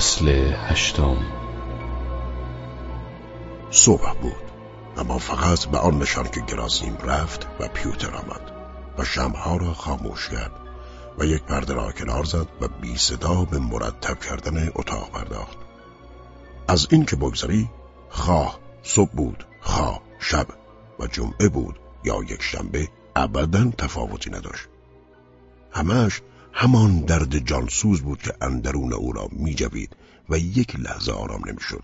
فصل هشتم. صبح بود. اما فقط به آن نشان که گرازیم رفت و پیوتر آمد و شمها را خاموش کرد و یک پرده را کنار زد و بی صدا به مرتب کردن اتاق پرداخت. از این که بگذری خواه صبح بود خواه شب و جمعه بود یا یک شنبه ابدا تفاوتی نداشت. همش همان درد جانسوز بود که اندرون او را میجوید و یک لحظه آرام نمی‌شد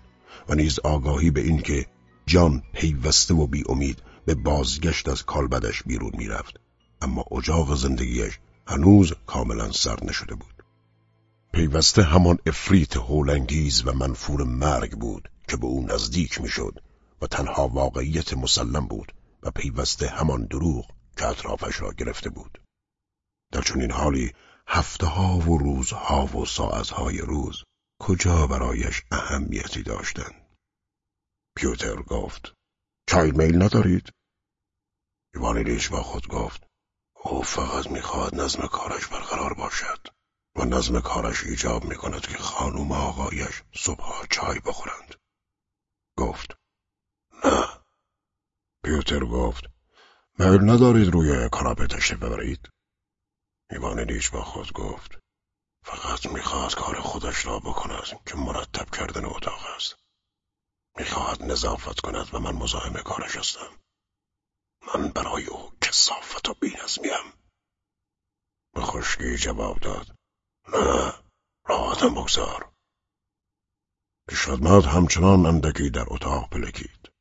و نیز آگاهی به این که جان پیوسته و بی امید به بازگشت از کالبدش بیرون می‌رفت. اما اجاق زندگیش هنوز کاملا سر نشده بود. پیوسته همان افریت هولنگیز و منفور مرگ بود که به او نزدیک می‌شد و تنها واقعیت مسلم بود و پیوسته همان دروغ که اطرافش را گرفته بود. در چنین حالی هفته ها و روزها و ساعتهای روز کجا برایش اهمیتی داشتند؟ پیوتر گفت چای میل ندارید؟ ایوانیلیش با خود گفت او فقط می‌خواهد نظم کارش برقرار باشد و نظم کارش ایجاب می‌کند که خانوم آقایش صبحها چای بخورند. گفت نه. پیوتر گفت میل ندارید روی کاناپه تشریف ببرید؟ ایوانیلیش با خود گفت فقط می‌خواهد کار خودش را بکند که مرتب کردن اتاق است. می‌خواهد نظافت کند و من مزاحم کارش هستم. من برای او کسافت و بینظمیم. به خشکی جواب داد نه راحتم بگذار. پیشخدمت همچنان اندکی در اتاق پلکید.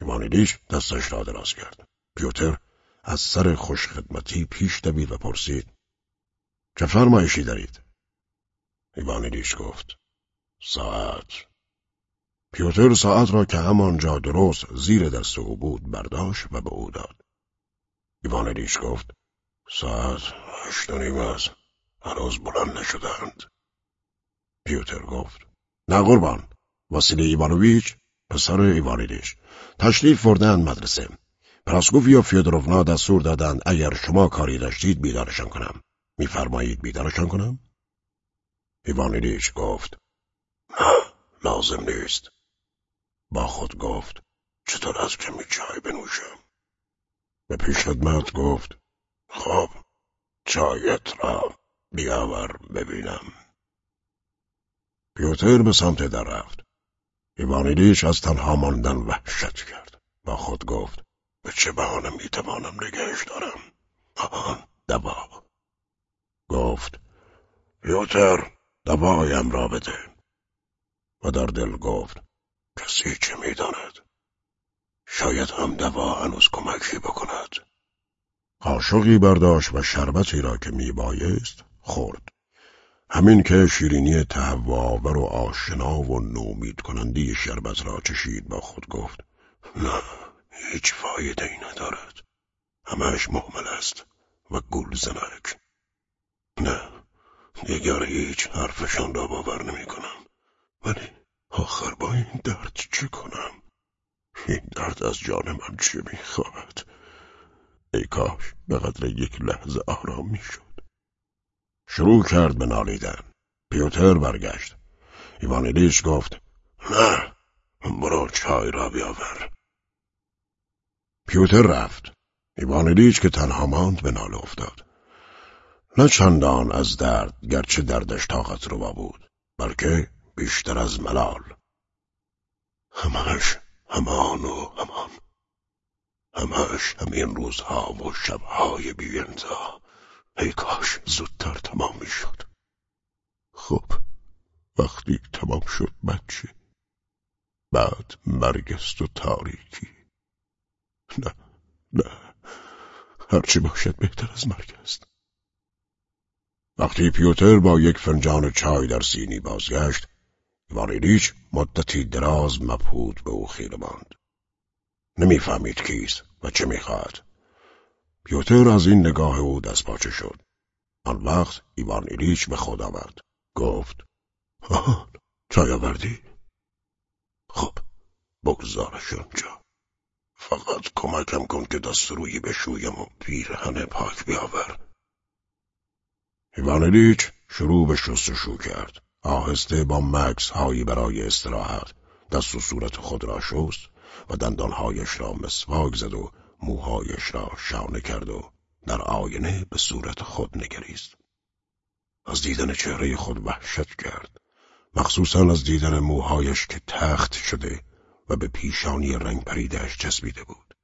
ایوانیلیش دستش را دراز کرد. پیوتر از سر خوشخدمتی پیش دوید و پرسید چه فرمایشی دارید ایوانیلیش گفت ساعت پیوتر ساعت را که همانجا درست زیر دست او بود برداشت و به او داد. ایوانلیش گفت ساعت هشت و نیم است. هنوز بلند نشدند. پیوتر گفت نه قربان واسیلی ایوانویچ پسر ایوان ایلیچ تشریف بردن مدرسه پراسکوفیا فیودروفنا دستور دادند اگر شما کاری داشتید بیدارشان کنم. میفرمایید بیدارشان کنم؟ ایوان ایلیچ گفت نه لازم نیست. با خود گفت چطور است کمی چای بنوشم؟ به پیش خدمت گفت خب چایت را بیاور ببینم. پیوتر به سمت در رفت. ایوانیلیش از تنها ماندن وحشت کرد. با خود گفت به چه بهانه می‌توانم نگهش دارم؟ آن دوا گفت پیوتر دوایم را بده. و در دل گفت کسی چه می‌داند؟ شاید هم دوا هنوز کمکی بکند. قاشقی برداشت و شربتی را که میبایست خورد. همین که شیرینی تهوآور و آشنا و نومید کنندی شربت را چشید با خود گفت نه هیچ فایده ای ندارد همش محمل است و گول زنک نه دیگر هیچ حرفشان را باور نمی کنم ولی آخر با این درد چه کنم؟ این درد از جان من چه می‌خواهد؟ ای کاش به قدر یک لحظه آرام می‌شد. شروع کرد به نالیدن. پیوتر برگشت. ایوانیلیش گفت نه برو چای را بیاور. پیوتر رفت. ایوانیلیش که تنها ماند به ناله افتاد. نه چندان از درد گرچه دردش طاقت رو بود بلکه بیشتر از ملال. همش همان و همان. همش همین روزها و شبهای بیانتا ای کاش زودتر تمام شد خب وقتی تمام شد بچه بعد مرگ است و تاریکی. نه نه. هرچی باشد بهتر از مرگ است. وقتی پیوتر با یک فنجان چای در سینی بازگشت واریلیچ مدتی دراز مبهوت به او خیره ماند. نمی‌فهمید کیست و چه می‌خواهد. پیوتر از این نگاه او دست پاچه شد. آن وقت ایوان ایلیچ به خود آورد. گفت آهان چای آوردی؟ خب بگذارش اونجا فقط کمکم کن که دست روی بشویم و پیرهن پاک بیاور ایوان ایلیچ شروع به شستشو کرد آهسته با مکس هایی برای استراحت دست و صورت خود را شست و دندانهایش را مسواک زد و موهایش را شانه کرد و در آینه به صورت خود نگریست. از دیدن چهره خود وحشت کرد. مخصوصا از دیدن موهایش که تخت شده و به پیشانی رنگ پریدهش چسبیده بود.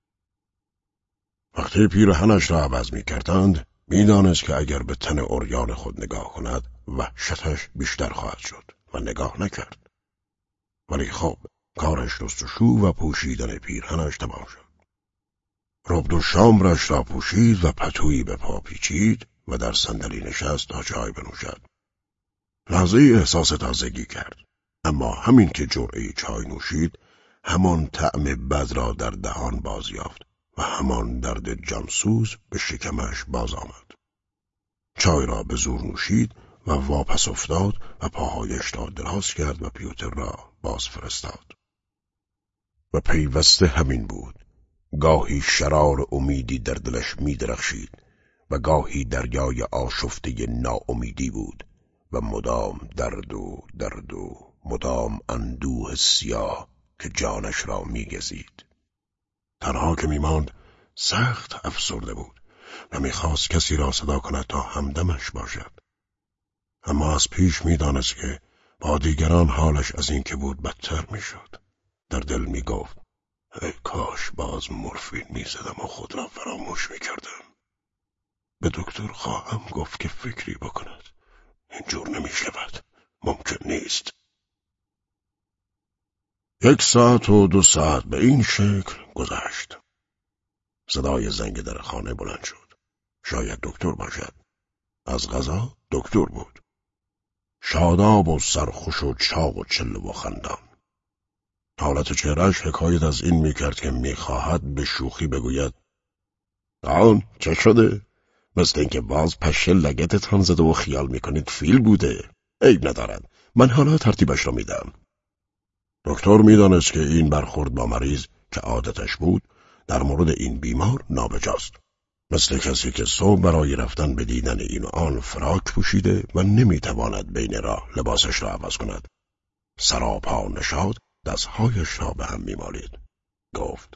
وقتی پیرهنش را عوض می کردند، می‌دانست که اگر به تن اوریان خود نگاه کند وحشتش بیشتر خواهد شد و نگاه نکرد. ولی خب کارش شو و پوشیدن پیرهنش تمام شد. ربد و شامرش را پوشید و پتویی به پا پیچید و در صندلی نشست تا چای بنوشد. لحظه احساس تازگی کرد. اما همین که جرعه چای نوشید همان طعم بد را در دهان باز یافت و همان درد جانسوز به شکمش باز آمد. چای را به زور نوشید و واپس افتاد و پاهایش را دراز کرد و پیوتر را باز فرستاد. و پیوسته همین بود. گاهی شرار امیدی در دلش میدرخشید و گاهی دریای آشفته ناامیدی بود و مدام درد و درد و مدام اندوه سیاه که جانش را میگزید. تنها که میماند سخت افسرده بود و می‌خواست کسی را صدا کند تا همدمش باشد. اما از پیش می‌دانست که با دیگران حالش از این که بود بدتر می‌شد. در دل می‌گفت ای کاش باز مورفین می‌زدم و خود را فراموش می‌کردم. به دکتر خواهم گفت که فکری بکند. اینجور نمی‌شود. ممکن نیست. یک ساعت و دو ساعت به این شکل گذشت. صدای زنگ در خانه بلند شد. شاید دکتر باشد. از غذا دکتر بود. شاداب و سرخوش و چاق و چله و خندان. حالت چهرش حکایت از این می‌کرد که می‌خواهد به شوخی بگوید آن چه شده؟ مثل اینکه باز پشه لگتتان زده و خیال می‌کنید فیل بوده. عیب ندارد. من حالا ترتیبش را میدم. دکتر می‌دانست که این برخورد با مریض که عادتش بود در مورد این بیمار نابجاست. مثل کسی که صبح برای رفتن به دیدن این آن فراک پوشیده و نمی‌تواند بین راه لباسش را عوض کند. سراپا نشاد دستهایش را به هم میمالید. گفت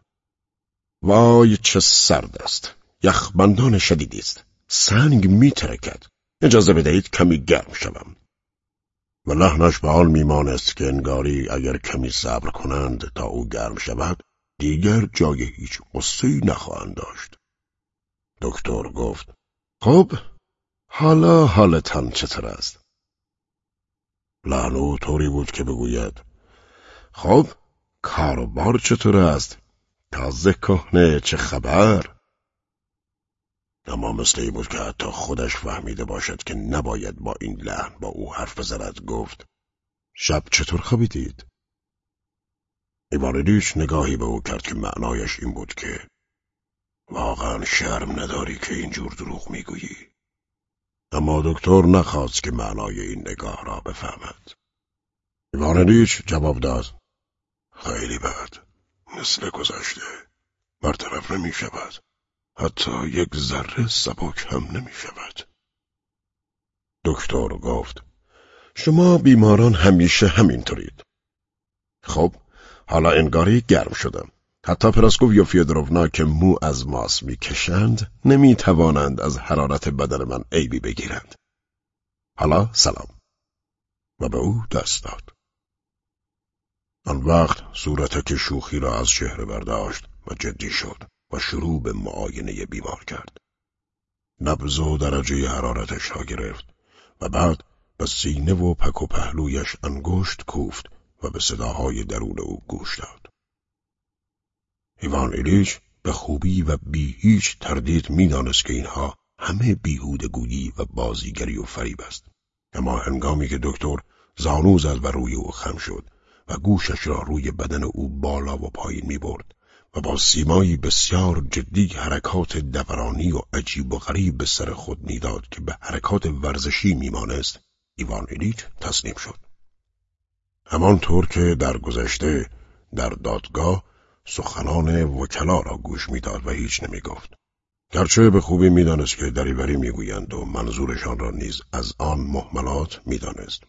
وای چه سرد است. یخبندان شدیدی است. سنگ میترکد. اجازه بدهید کمی گرم شوم. و لحنش به حال میمانست که انگاری اگر کمی صبر کنند تا او گرم شود دیگر جای هیچ قصه نخواهند داشت. دکتر گفت خب حالا حالتان چطور است؟ لحن او طوری بود که بگوید خب کاروبار چطور است؟ تازه کهنه چه خبر؟ اما مثل ای بود که حتی خودش فهمیده باشد که نباید با این لحن با او حرف بزند گفت شب چطور خوابیدید؟ ایوانیلیچ نگاهی به او کرد که معنایش این بود که واقعا شرم نداری که اینجور دروغ می‌گویی. اما دکتر نخواست که معنای این نگاه را بفهمد. ایوانیلیچ جواب داد خیلی بد مثل گذشته برطرف نمی شود حتی یک ذره سبک هم نمی شود. دکتر گفت شما بیماران همیشه همینطورید. خب حالا انگاری گرم شدم. حتی پراسکوف یا فیودروونا که مو از ماس می‌کشند نمی توانند از حرارت بدن من عیبی بگیرند. حالا سلام. و به او دست داد. آن وقت صورتک شوخی را از چهره برداشت و جدی شد. و شروع به معاینه بیمار کرد. نبز و درجه حرارتش را گرفت و بعد به سینه و پک و پهلویش انگشت کوفت و به صداهای درون او گوش داد. ایوان ایلیچ به خوبی و بی هیچ تردید می‌دانست که اینها همه بیهودگویی و بازیگری و فریب است. اما هنگامی که دکتر زانو زد و روی او خم شد و گوشش را روی بدن او بالا و پایین می برد و با سیمایی بسیار جدی حرکات دورانی و عجیب و غریب به سر خود می‌داد که به حرکات ورزشی میمانست. ایوان ایلیچ تسلیم شد. همانطور که در گذشته در دادگاه سخنان وکلا را گوش می‌داد و هیچ نمی‌گفت. گرچه به خوبی می‌دانست که دریوری می‌گویند و منظورشان را نیز از آن محملات می‌دانست.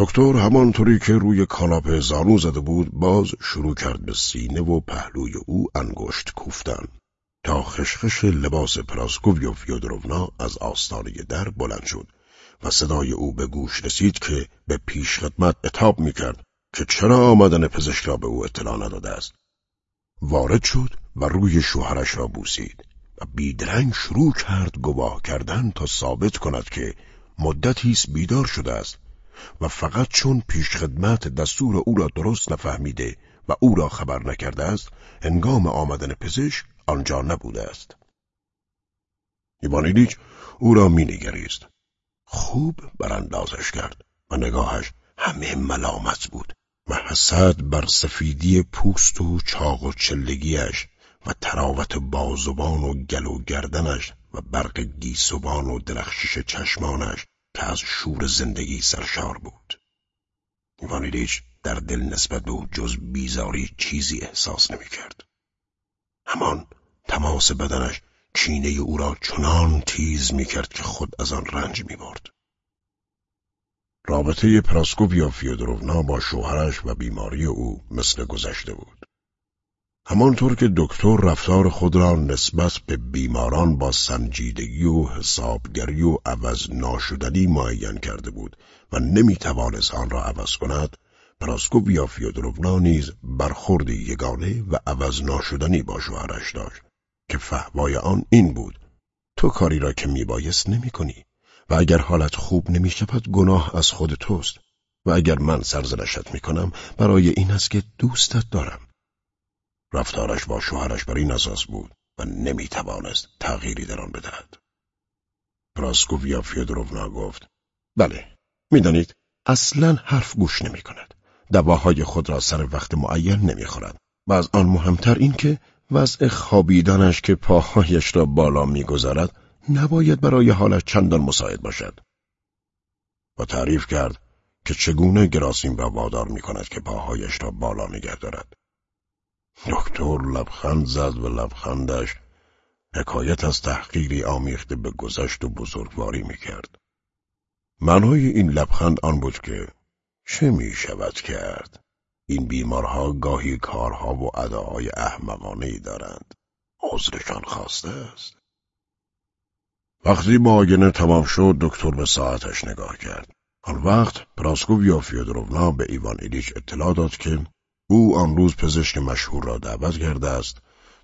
دکتر همانطوری که روی کاناپه زانو زده بود باز شروع کرد به سینه و پهلوی او انگشت کوفتن تا خشخش لباس پراسکوویو فیودروونا از آستانه در بلند شد و صدای او به گوش رسید که به پیش خدمت اتاب می کرد که چرا آمدن پزشک را به او اطلاع نداده است. وارد شد و روی شوهرش را بوسید و بیدرنگ شروع کرد گواه کردن تا ثابت کند که مدتی است بیدار شده است و فقط چون پیش خدمت دستور او را درست نفهمیده و او را خبر نکرده است هنگام آمدن پزشک آنجا نبوده است. ایوان ایلیچ او را مینگریست خوب براندازش کرد و نگاهش همه ملامت بود و حسد بر سفیدی پوست و چاق و چلگیش و طراوت بازوان و گل و گردنش و برق گیسوان و درخشش چشمانش که از شور زندگی سرشار بود ایوان ایلیچ در دل نسبت به او جز بیزاری چیزی احساس نمی‌کرد. همان تماس بدنش کینه او را چنان تیز می‌کرد که خود از آن رنج می‌برد. رابطه پراسکوپیا فیودروونا با شوهرش و بیماری او مثل گذشته بود. همانطور که دکتر رفتار خود را نسبت به بیماران با سنجیدگی و حسابگری و عوض ناشدنی معین کرده بود و نمی توانست آن را عوض کند پراسکوپیا فیودروونا نیز برخوردی یگانه و عوض ناشدنی با شوهرش داشت که فهوای آن این بود تو کاری را که میبایست نمی کنی و اگر حالت خوب نمی شود گناه از خود توست و اگر من سرزنشت می کنم برای این است که دوستت دارم. رفتارش با شوهرش بر این اساس بود و نمی توانست تغییری در آن بدهد. پراسکوویا فیودروونا گفت بله می‌دانید اصلا حرف گوش نمی کند دواهای خود را سر وقت معین نمی‌خورد و از آن مهمتر این که وضع خوابیدنش که پاهایش را بالا می‌گذارد نباید برای حالش چندان مساعد باشد. و تعریف کرد که چگونه گراسیم را وادار می کند که پاهایش را بالا نگه دارد. دکتر لبخند زد و لبخندش حکایت از تحقیری آمیخته به گذشت و بزرگواری می کرد. معنای این لبخند آن بود که چه می کرد؟ این بیمارها گاهی کارها و اداهای احمقانه دارند. عذرشان خواسته است. وقتی معاینه تمام شد دکتر به ساعتش نگاه کرد. آن وقت پراسکوویا فیودروونا به ایوان ایلیچ اطلاع داد که او آن روز پزشک مشهور را دعوت کرده است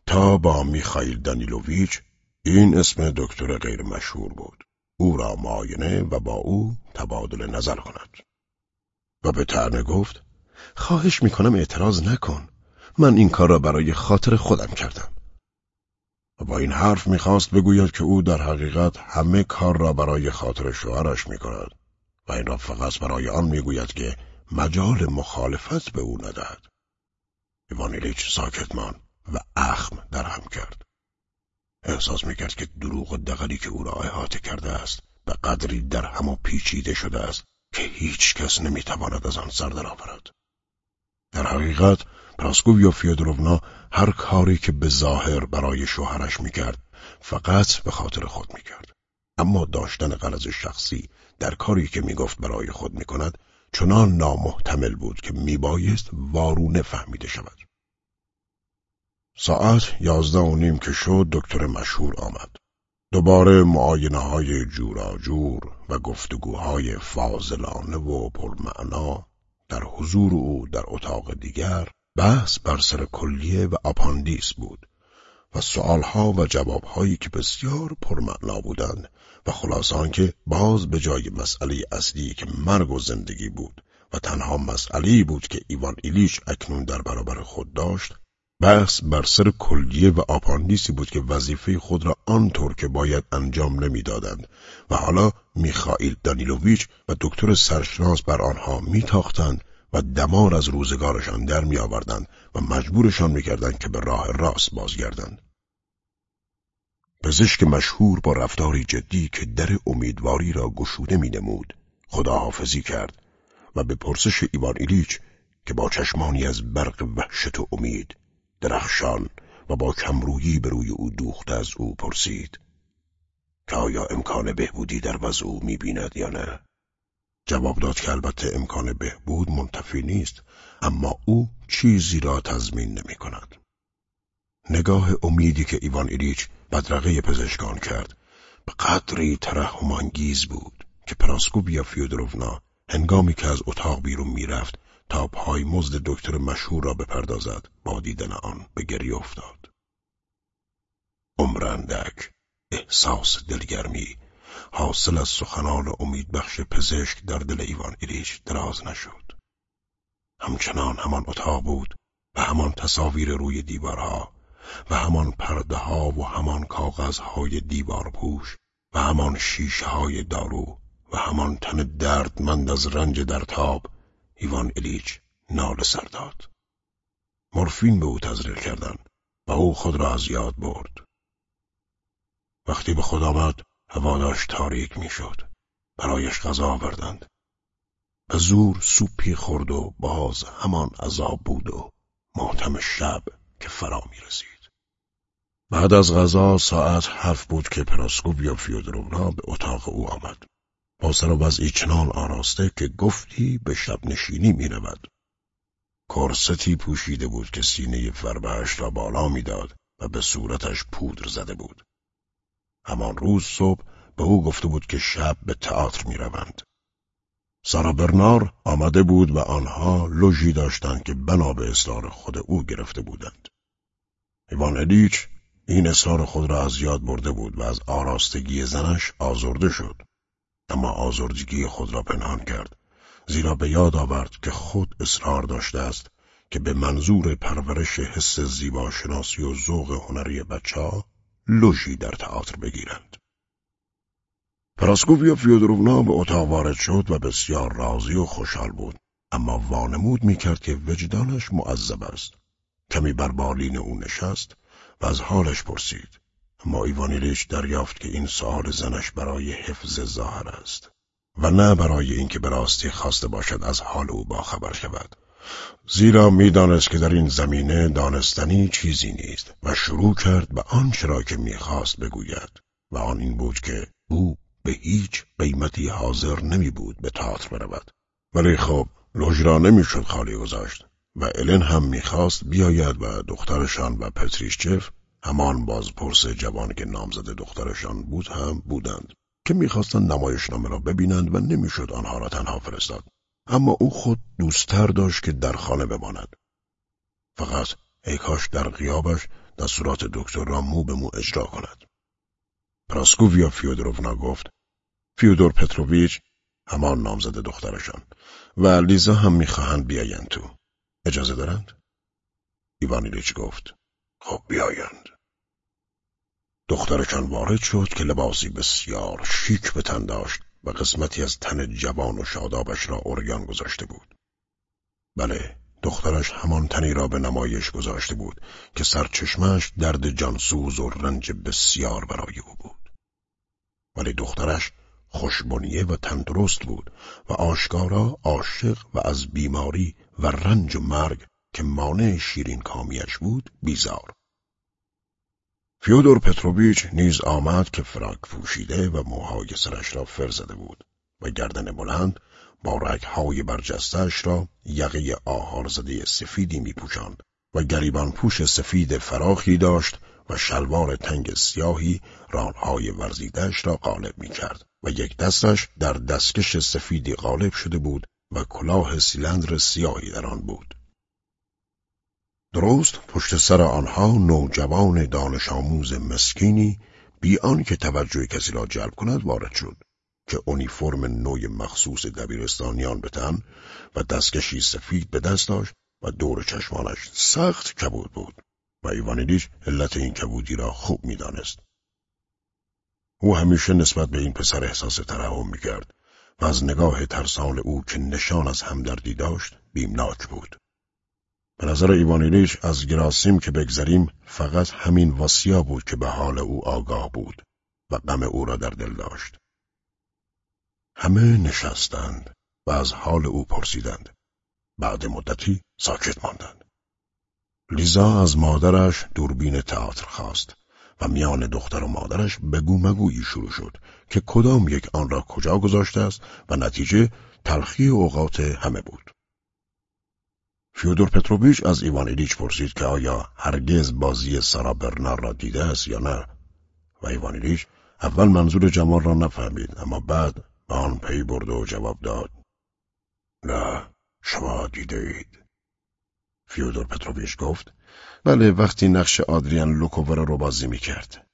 تا با میخائیل دانیلوویچ این اسم دکتر غیر مشهور بود. او را معاینه و با او تبادل نظر کند. و به ترنه گفت خواهش می‌کنم اعتراض نکن. من این کار را برای خاطر خودم کردم. و با این حرف می‌خواست بگوید که او در حقیقت همه کار را برای خاطر شوهرش می‌کند. و این را فقط برای آن می‌گوید که مجال مخالفت به او ندهد. ایوانیلیچ ساکت مان و اخم در هم کرد. احساس می‌کرد که دروغ و دقلی که او را احاطه کرده است به قدری در هم و پیچیده شده است که هیچ کس نمی‌تواند از آن سر درآورد در حقیقت پراسکوویا فیودروونا هر کاری که به ظاهر برای شوهرش می‌کرد فقط به خاطر خود می‌کرد. اما داشتن غرض شخصی در کاری که می‌گفت برای خود می‌کند چنان نامحتمل بود که میبایست وارونه فهمیده شود. ساعت یازده و نیم که شد دکتر مشهور آمد. دوباره معاینه های جوراجور و گفتگوهای فاضلانه و پرمعنا در حضور او در اتاق دیگر بحث بر سر کلیه و آپاندیس بود و سؤالها و جوابهایی که بسیار پرمعنا بودند و خلاصان که باز به جای مسئله اصلی که مرگ و زندگی بود و تنها مسئله بود که ایوان ایلیش اکنون در برابر خود داشت بحث بر سر کلیه و آپاندیسی بود که وظیفه خود را آنطور که باید انجام نمی‌دادند و حالا میخائیل دانیلوویچ و دکتر سرشناس بر آنها میتاختند و دمار از روزگارشان در میآوردند و مجبورشان می‌کردند که به راه راست بازگردند. پزشک مشهور با رفتاری جدی که در امیدواری را گشوده مینمود خداحافظی کرد و به پرسش ایوان ایلیچ که با چشمانی از برق وحشت و امید درخشان و با کمرویی به روی او دوخته از او پرسید که آیا امکان بهبودی در وضع او می‌بیند یا نه؟ جواب داد که البته امکان بهبود منتفی نیست اما او چیزی را تضمین نمی کند. نگاه امیدی که ایوان ایلیچ بدرقه پزشکان کرد به قدری ترحمانگیز بود که پراسکوبیا فیودروونا هنگامی که از اتاق بیرون می‌رفت تا پای مزد دکتر مشهور را بپردازد با دیدن آن به گریه افتاد. عمرندک احساس دلگرمی حاصل از سخنان امید بخش پزشک در دل ایوان ایلیچ دراز نشد. همچنان همان اتاق بود و همان تصاویر روی دیوارها و همان پرده ها و همان کاغذ های دیوار پوش و همان شیشه های دارو و همان تن دردمند از رنج در تاب ایوان الیچ نال سر داد. مورفین به او تزریق کردند و او خود را از یاد برد. وقتی به خود آمد هوا داشت تاریک می‌شد. برایش غذا آوردند. به زور سوپی خورد و باز همان عذاب بود و ماتم شب که فرا می رسید. بعد از غذا ساعت هفت بود که پراسکوبیا فیودرونا به اتاق او آمد. با سر و وضعی چنان آراسته که گفتی به شب نشینی می رود. کرستی پوشیده بود که سینه فربهش را بالا می‌داد و به صورتش پودر زده بود. همان روز صبح به او گفته بود که شب به تئاتر می روند. سارا برنار آمده بود و آنها لوژی داشتند که بنا به اصرار خود او گرفته بودند. ایوان الیچ این اصرار خود را از یاد برده بود و از آراستگی زنش آزرده شد. اما آزردگی خود را پنهان کرد. زیرا به یاد آورد که خود اصرار داشته است که به منظور پرورش حس زیباشناسی و ذوق هنری بچه ها لوژی در تئاتر بگیرند. پراسکوفیا فیودروونا به اتاق وارد شد و بسیار راضی و خوشحال بود. اما وانمود می‌کرد که وجدانش معذب است. کمی بر بالین او نشست و از حالش پرسید. اما ایوانیلیچ دریافت که این سؤال زنش برای حفظ ظاهر است و نه برای اینکه به راستی خواسته باشد از حال او باخبر شود. زیرا می‌دانست که در این زمینه دانستنی چیزی نیست و شروع کرد به آنچه را که می‌خواست بگوید و آن این بود که او به هیچ قیمتی حاضر نمی بود به تئاتر برود. ولی خب لوژ را نمی‌شد خالی گذاشت و الن هم می‌خواست بیاید و دخترشان و پتریشچف همان بازپرس جوان که نامزد دخترشان بود هم بودند که می‌خواستند نمایشنامه را ببینند و نمی‌شد آنها را تنها فرستاد. اما او خود دوستتر داشت که در خانه بماند. فقط ای کاش در غیابش دستورات دکتر را مو به مو اجرا کند. پراسکوویا فیودروونا گفت فیودور پتروویچ همان نامزد دخترشان و لیزا هم می‌خواهند بیایند تو. اجازه دارند؟ ایوانیلیچ گفت خب بیایند. دخترشان وارد شد که لباسی بسیار شیک به تن داشت و قسمتی از تن جوان و شادابش را اوریان گذاشته بود. بله، دخترش همان تنی را به نمایش گذاشته بود که سرچشمش درد جانسوز و رنج بسیار برای او بود. ولی دخترش خوشبنیه و تندرست بود و آشکارا عاشق و از بیماری و رنج و مرگ که مانع شیرین کامیش بود بیزار. فیودور پتروویچ نیز آمد که فراک پوشیده و موهای سرش را فر زده بود و گردن بلند با رگهای برجستش را یقه آهار زده سفیدی می پوشند و گریبان پوش سفید فراخی داشت و شلوار تنگ سیاهی رانهای ورزیدش را غالب می کرد و یک دستش در دستکش سفیدی غالب شده بود و کلاه سیلندر سیاهی در آن بود. درست پشت سر آنها نوجوان دانش آموز مسکینی بی که توجه کسی را جلب کند وارد شد که اونیفرم نوع مخصوص دبیرستانیان به تن و دستکشی سفید به دست داشت و دور چشمانش سخت کبود بود و ایوانیلیچ علت این کبودی را خوب می‌دانست. او همیشه نسبت به این پسر احساس ترحم می‌کرد و از نگاه ترسان او که نشان از همدردی داشت بیمناک بود. به نظر ایوانیلیش از گراسیم که بگذریم فقط همین واسیا بود که به حال او آگاه بود و غم او را در دل داشت. همه نشستند و از حال او پرسیدند. بعد مدتی ساکت ماندند. لیزا از مادرش دوربین تئاتر خواست و میان دختر و مادرش بگو مگویی شروع شد که کدام یک آن را کجا گذاشته است و نتیجه تلخی اوقات همه بود. فیودور پتروویچ از ایوان ایلیچ پرسید که آیا هرگز بازی سارا برنار را دیده است یا نه؟ و ایوان ایلیچ اول منظور جمال را نفهمید اما بعد به آن پی برد و جواب داد. نه شما دیده اید. فیودور پتروویچ گفت بله وقتی نقش آدریان لوکوور رو بازی می کرد.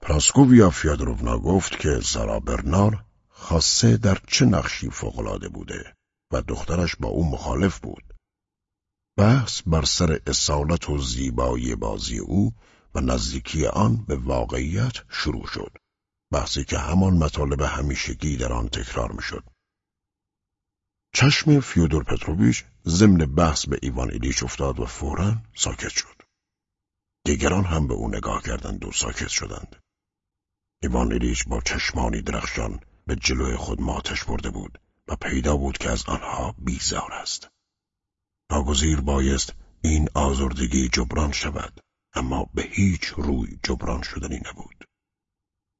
پراسکوویا فیودروونا گفت که سارا برنار خاصه در چه نقشی فوقالعاده بوده؟ و دخترش با او مخالف بود. بحث بر سر اصالت و زیبایی بازی او و نزدیکی آن به واقعیت شروع شد. بحثی که همان مطالب همیشگی در آن تکرار می‌شد. چشم فیودور پتروویچ ضمن بحث به ایوان ایلیچ افتاد و فورا ساکت شد. دیگران هم به او نگاه کردند و ساکت شدند. ایوان ایلیچ با چشمانی درخشان به جلوی خود ماتش برده بود و پیدا بود که از آنها بیزار است. ناگزیر بایست این آزردگی جبران شود اما به هیچ روی جبران شدنی نبود.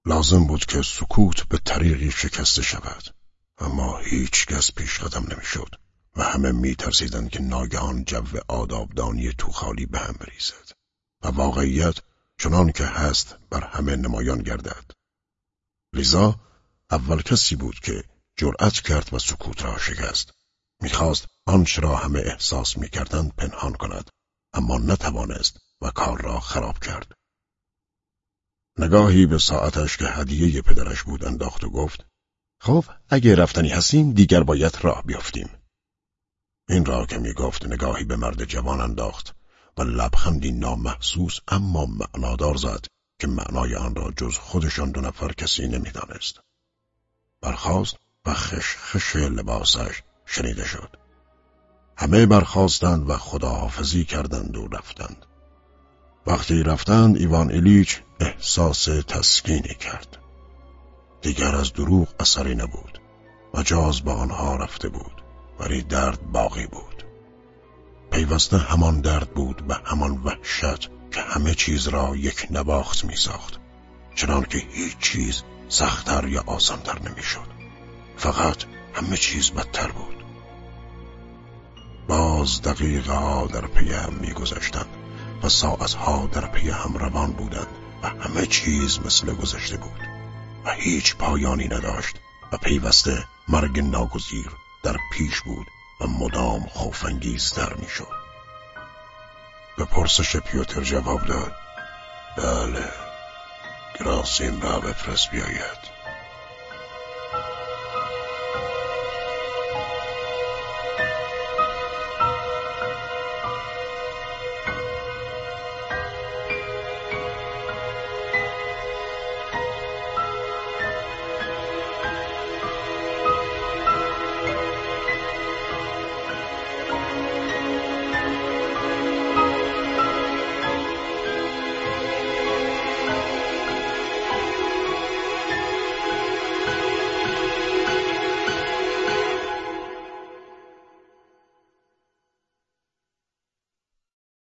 لازم بود که سکوت به طریقی شکسته شود اما هیچ کس پیش قدم نمی‌شد و همه میترسیدند که ناگهان جو آدابدانی تو خالی به هم بریزد و واقعیت چنان که هست بر همه نمایان گردد. لیزا اول کسی بود که جرأت کرد و سکوت را شکست. می‌خواست آنچه را همه احساس می‌کردند پنهان کند اما نتوانست و کار را خراب کرد. نگاهی به ساعتش که هدیه پدرش بود انداخت و گفت خب اگه رفتنی هستیم دیگر باید راه بیافتیم. این را که می گفت نگاهی به مرد جوان انداخت و لبخندی نامحسوس اما معنادار زد که معنای آن را جز خودشان دو نفر کسی نمی‌دانست. برخاست و خش خش لباسش شنیده شد. همه برخواستند و خداحافظی کردند و رفتند. وقتی رفتند ایوان ایلیچ احساس تسکینی کرد. دیگر از دروغ اثری نبود مجاز با آنها رفته بود ولی درد باقی بود پیوسته همان درد بود و همان وحشت که همه چیز را یک نباخت می ساخت چنان که هیچ چیز سختتر یا آسانتر نمی‌شد. فقط همه چیز بدتر بود. باز دقیقه ها در پی هم می گذشتند و ساعتها در پی هم روان بودند و همه چیز مثل گذشته بود و هیچ پایانی نداشت و پیوسته مرگ ناگزیر در پیش بود و مدام خوفانگیزتر می‌شد. به پرسش پیوتر جواب داد بله گراسیم را بفرست بیاید.